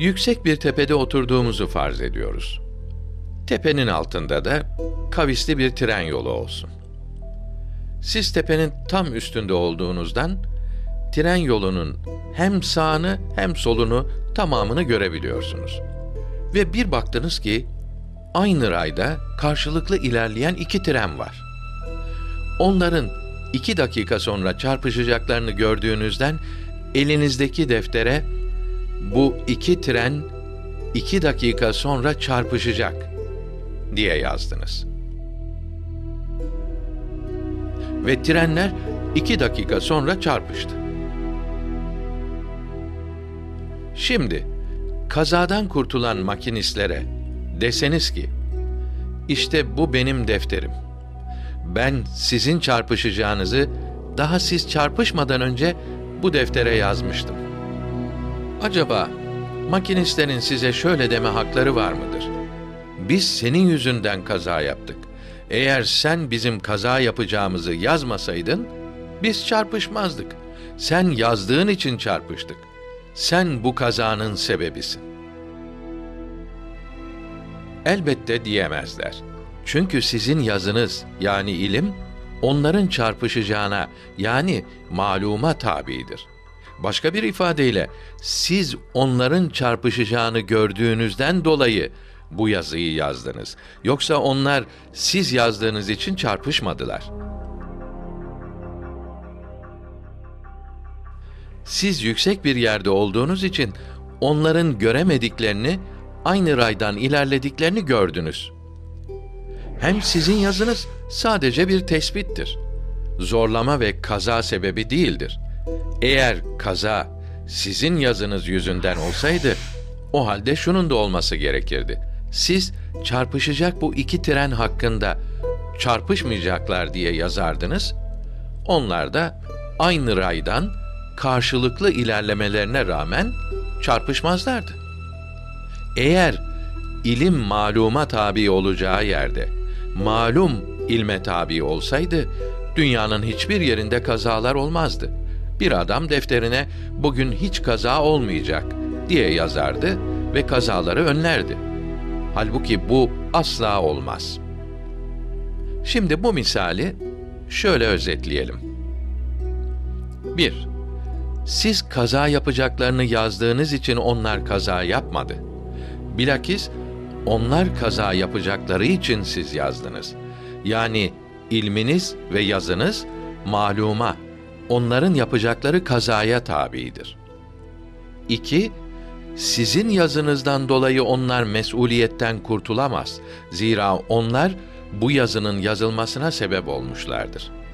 Yüksek bir tepede oturduğumuzu farz ediyoruz. Tepenin altında da kavisli bir tren yolu olsun. Siz tepenin tam üstünde olduğunuzdan tren yolunun hem sağını hem solunu tamamını görebiliyorsunuz. Ve bir baktınız ki aynı rayda karşılıklı ilerleyen iki tren var. Onların iki dakika sonra çarpışacaklarını gördüğünüzden elinizdeki deftere bu iki tren iki dakika sonra çarpışacak diye yazdınız. Ve trenler iki dakika sonra çarpıştı. Şimdi kazadan kurtulan makinistlere deseniz ki işte bu benim defterim. Ben sizin çarpışacağınızı daha siz çarpışmadan önce bu deftere yazmıştım. Acaba makinistlerin size şöyle deme hakları var mıdır? Biz senin yüzünden kaza yaptık. Eğer sen bizim kaza yapacağımızı yazmasaydın biz çarpışmazdık. Sen yazdığın için çarpıştık. Sen bu kazanın sebebisin. Elbette diyemezler. Çünkü sizin yazınız yani ilim onların çarpışacağına yani maluma tabidir. Başka bir ifadeyle siz onların çarpışacağını gördüğünüzden dolayı bu yazıyı yazdınız. Yoksa onlar siz yazdığınız için çarpışmadılar. Siz yüksek bir yerde olduğunuz için onların göremediklerini aynı raydan ilerlediklerini gördünüz. Hem sizin yazınız sadece bir tespittir. Zorlama ve kaza sebebi değildir. Eğer kaza sizin yazınız yüzünden olsaydı, o halde şunun da olması gerekirdi. Siz çarpışacak bu iki tren hakkında çarpışmayacaklar diye yazardınız. Onlar da aynı raydan karşılıklı ilerlemelerine rağmen çarpışmazlardı. Eğer ilim maluma tabi olacağı yerde malum ilme tabi olsaydı dünyanın hiçbir yerinde kazalar olmazdı. Bir adam defterine bugün hiç kaza olmayacak diye yazardı ve kazaları önlerdi. Halbuki bu asla olmaz. Şimdi bu misali şöyle özetleyelim. 1. Siz kaza yapacaklarını yazdığınız için onlar kaza yapmadı. Bilakis onlar kaza yapacakları için siz yazdınız. Yani ilminiz ve yazınız maluma, onların yapacakları kazaya tabidir. 2. Sizin yazınızdan dolayı onlar mesuliyetten kurtulamaz. Zira onlar bu yazının yazılmasına sebep olmuşlardır.''